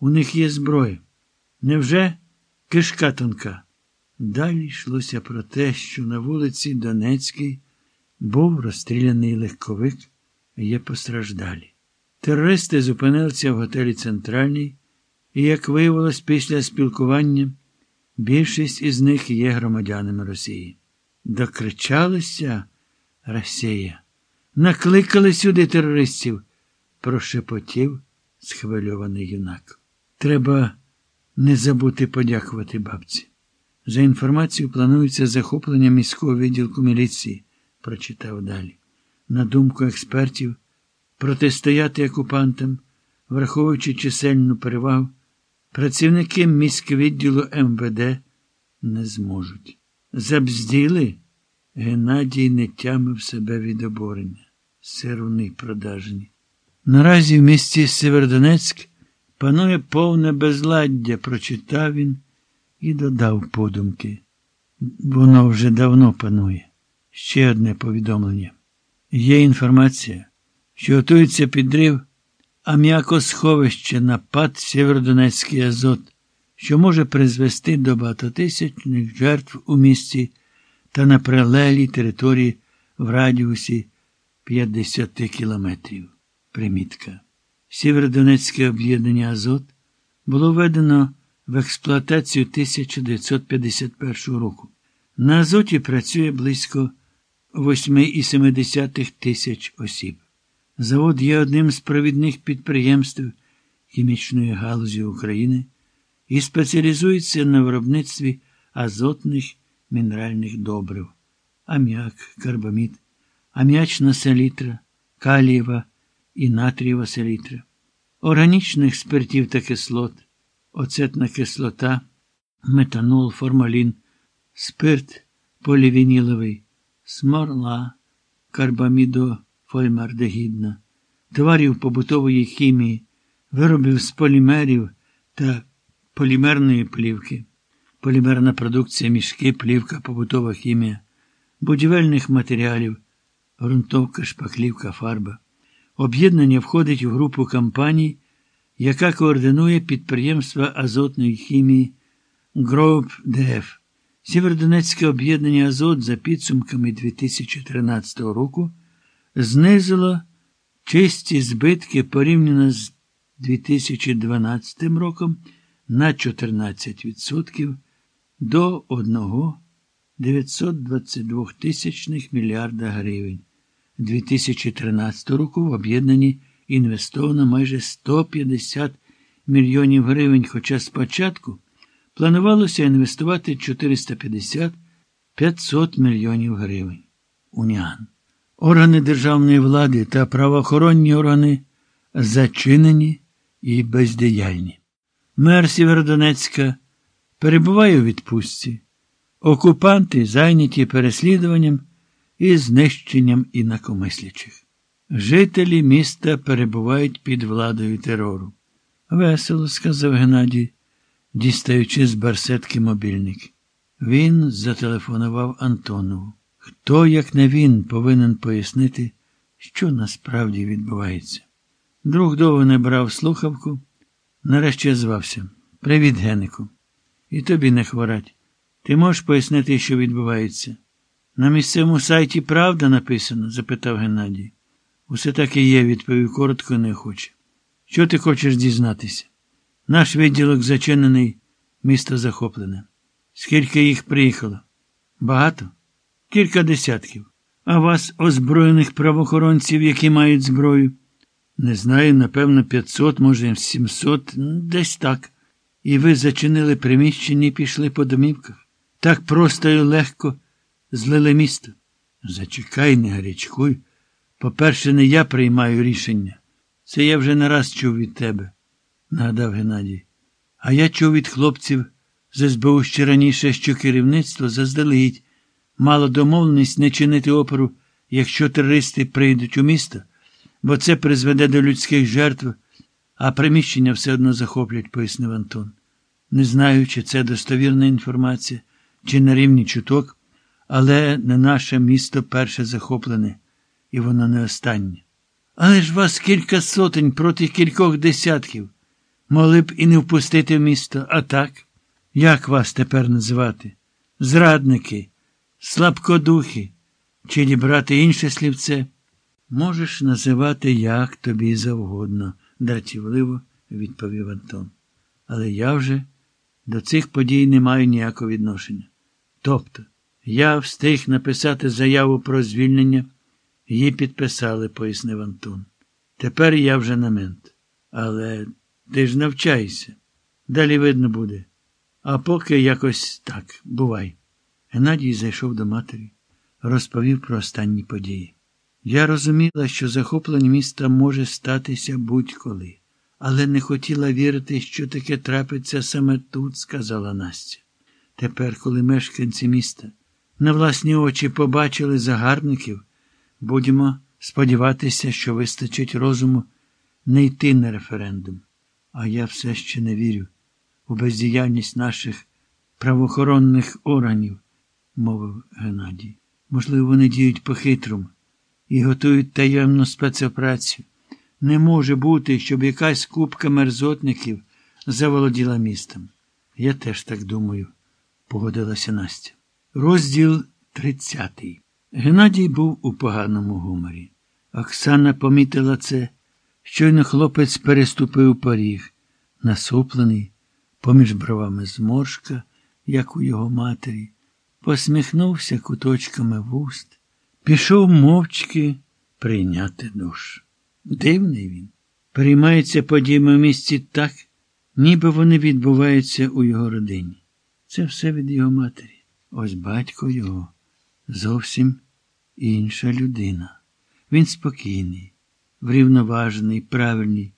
У них є зброя. Невже кишка тонка? Далі йшлося про те, що на вулиці Донецькій був розстріляний легковик, є постраждалі. Терористи зупинилися в готелі Центральній, і, як виявилось після спілкування, більшість із них є громадянами Росії. Докричалися Росія. Накликали сюди терористів, прошепотів схвильований юнак. Треба не забути подякувати бабці. За інформацією планується захоплення міського відділку міліції, прочитав далі. На думку експертів, протистояти окупантам, враховуючи чисельну перевагу, працівники міськвідділу МВД не зможуть. Забзділи, Геннадій не тямив себе від обурення. Сируни продажні. Наразі в місті Севердонецьк панує повне безладдя, прочитав він і додав подумки. Воно вже давно панує. Ще одне повідомлення. Є інформація, що готується підрив аміакосховище на ПАД Сєвєродонецький Азот, що може призвести до багатотисячних жертв у місті та на прилеглій території в радіусі 50 кілометрів. Примітка. Сєвєродонецьке об'єднання Азот було введено в експлуатацію 1951 року. На Азоті працює близько 8,7 тисяч осіб. Завод є одним з провідних підприємств хімічної галузі України і спеціалізується на виробництві азотних мінеральних добрив, аміак, карбамід, аміачна селітра, калієва і натрієва селітра, органічних спиртів та кислот, оцетна кислота, метанол, формалін, спирт полівініловий, сморла, карбамідофольмардегідна, товарів побутової хімії, виробів з полімерів та полімерної плівки, полімерна продукція, мішки, плівка, побутова хімія, будівельних матеріалів, ґрунтовка, шпаклівка, фарба. Об'єднання входить у групу компаній, яка координує підприємства азотної хімії ГРОП ДФ. Сєвєродонецьке об'єднання Азот за підсумками 2013 року знизило чисті збитки порівняно з 2012 роком на 14% до 1,922 тисячних мільярда гривень. 2013 року в об'єднанні інвестовано майже 150 мільйонів гривень, хоча спочатку планувалося інвестувати 450-500 мільйонів гривень. Уніан. Органи державної влади та правоохоронні органи зачинені і бездіяльні. Мер Сєвєродонецька перебуває у відпустці. Окупанти зайняті переслідуванням і знищенням інакомислячих. Жителі міста перебувають під владою терору. Весело, сказав Геннадій, дістаючи з барсетки мобільник. Він зателефонував Антонову. Хто, як не він, повинен пояснити, що насправді відбувається. Друг довго не брав слухавку, нарешті звався. Привіт, Генику. І тобі не хворать. Ти можеш пояснити, що відбувається? На місцевому сайті правда написано? запитав Геннадій. Усе так і є, відповів коротко і неохоче. Що ти хочеш дізнатися? Наш відділок зачинений, місто захоплене. Скільки їх приїхало? Багато? Кілька десятків. А вас, озброєних правоохоронців, які мають зброю? Не знаю, напевно, 500, може, 700, десь так. І ви зачинили приміщення і пішли по домівках. Так просто і легко злили місто. Зачекай, не гарячкуй. По-перше, не я приймаю рішення. Це я вже не раз чув від тебе, нагадав Геннадій. А я чув від хлопців з СБУ ще раніше, що керівництво заздалегідь мало домовленість не чинити опору, якщо терористи прийдуть у місто, бо це призведе до людських жертв, а приміщення все одно захоплять, пояснив Антон. Не знаю, чи це достовірна інформація, чи на рівні чуток, але не наше місто перше захоплене, і воно не останнє. Але ж вас кілька сотень проти кількох десятків. Могли б і не впустити в місто, а так? Як вас тепер називати? Зрадники, слабкодухи, чи дібрати інше слівце? Можеш називати як тобі завгодно, дратівливо відповів Антон. Але я вже до цих подій не маю ніякого відношення. Тобто, я встиг написати заяву про звільнення, її підписали, пояснив Антон. Тепер я вже на мент. Але ти ж навчайся. Далі видно буде. А поки якось так, бувай. Геннадій зайшов до матері, розповів про останні події. Я розуміла, що захоплення міста може статися будь-коли, але не хотіла вірити, що таке трапиться саме тут, сказала Настя. Тепер, коли мешканці міста на власні очі побачили загарбників, будемо сподіватися, що вистачить розуму не йти на референдум. А я все ще не вірю у бездіяльність наших правоохоронних органів, мовив Геннадій. Можливо, вони діють по-хитрому і готують таємну спецоперацію. Не може бути, щоб якась купка мерзотників заволоділа містом. Я теж так думаю, погодилася Настя. Розділ тридцятий. Геннадій був у поганому гуморі. Оксана помітила це. Щойно хлопець переступив поріг, насуплений, поміж бровами зморшка, як у його матері, посміхнувся куточками вуст, пішов мовчки прийняти душ. Дивний він. Переймається подіями в місті так, ніби вони відбуваються у його родині. Це все від його матері. Ось батько його зовсім інша людина. Він спокійний, врівноважений, правильний.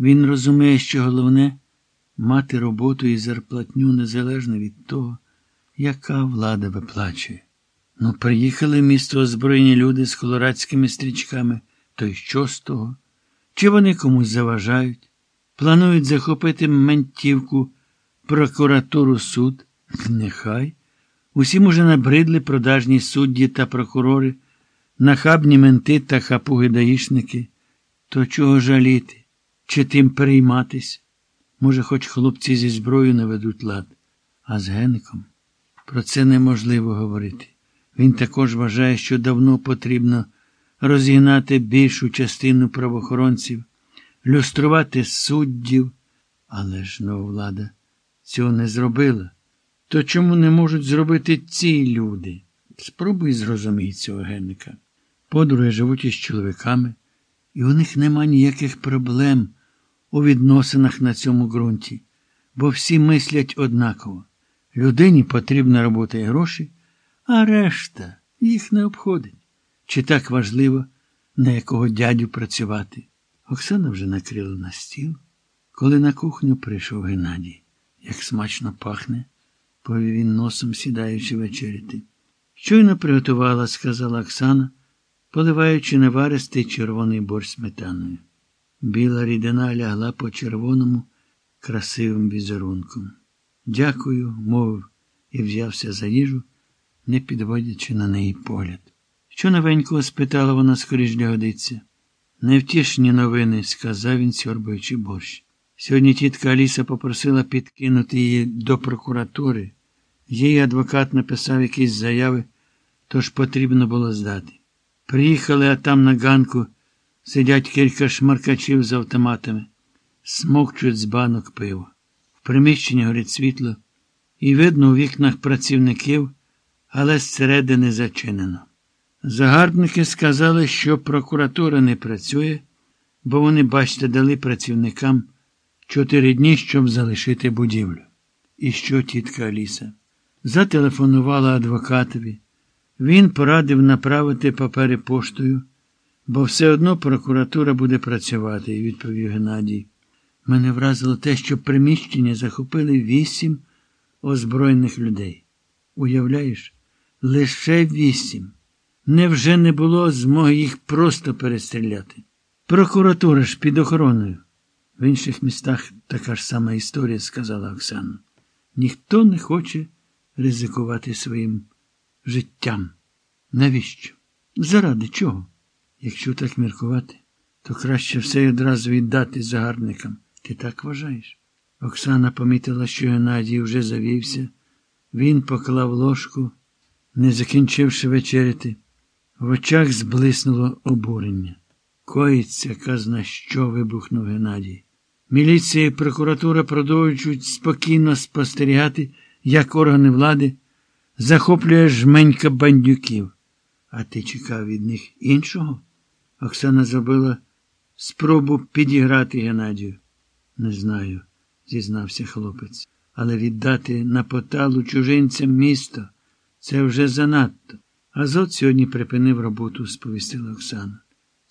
Він розуміє, що головне мати роботу і зарплатню незалежно від того, яка влада виплачує. Ну, приїхали в місто озброєні люди з колорадськими стрічками, то й що з того? Чи вони комусь заважають? Планують захопити ментівку, прокуратуру суд? Нехай. Усім уже набридли продажні судді та прокурори, нахабні менти та хапуги даїшники. То чого жаліти? Чи тим перейматись? Може, хоч хлопці зі зброєю наведуть лад, а з Геником про це неможливо говорити. Він також вважає, що давно потрібно розігнати більшу частину правоохоронців, люструвати суддів, але ж нова влада цього не зробила. То чому не можуть зробити ці люди? Спробуй зрозуміти цього генника. Подруги живуть із чоловіками, і у них нема ніяких проблем у відносинах на цьому ґрунті, бо всі мислять однаково. Людині потрібна робота і гроші, а решта їх не обходить. Чи так важливо, на якого дядю працювати? Оксана вже накрила на стіл, коли на кухню прийшов Геннадій. Як смачно пахне, повів він носом, сідаючи вечеряти. Щойно приготувала, сказала Оксана, поливаючи наваристий червоний борщ сметаною. Біла рідина лягла по червоному, красивим візерунком. Дякую, мовив і взявся за їжу, не підводячи на неї погляд. Що новенького? спитала вона скоріш для годиться. Невтішні новини, сказав він, сьорбаючи борщ. Сьогодні тітка Аліса попросила підкинути її до прокуратури. Її адвокат написав якісь заяви, тож потрібно було здати. Приїхали, а там на ганку сидять кілька шмаркачів з автоматами, смокчуть з банок пиво. В приміщенні горить світло, і видно у вікнах працівників, але зсередини зачинено. Загарбники сказали, що прокуратура не працює, бо вони, бачите, дали працівникам чотири дні, щоб залишити будівлю. І що тітка Аліса? Зателефонувала адвокатові. Він порадив направити папери поштою, бо все одно прокуратура буде працювати, відповів Геннадій. Мене вразило те, що приміщення захопили вісім озброєних людей. Уявляєш, лише вісім. Невже не було змоги їх просто перестріляти? Прокуратура ж під охороною. В інших містах така ж сама історія, сказала Оксана. Ніхто не хоче ризикувати своїм життям. Навіщо? Заради чого? Якщо так міркувати, то краще все одразу віддати загарбникам. Ти так вважаєш? Оксана помітила, що Геннадій вже завівся. Він поклав ложку, не закінчивши вечеряти. В очах зблиснуло обурення. Коїться казна, що вибухнув Геннадій. Міліція і прокуратура продовжують спокійно спостерігати, як органи влади захоплює жменька бандюків. А ти чекав від них іншого? Оксана зробила спробу підіграти Геннадію. Не знаю, зізнався хлопець. Але віддати на поталу чужинцям місто це вже занадто. Азот сьогодні припинив роботу, сповістила Оксана.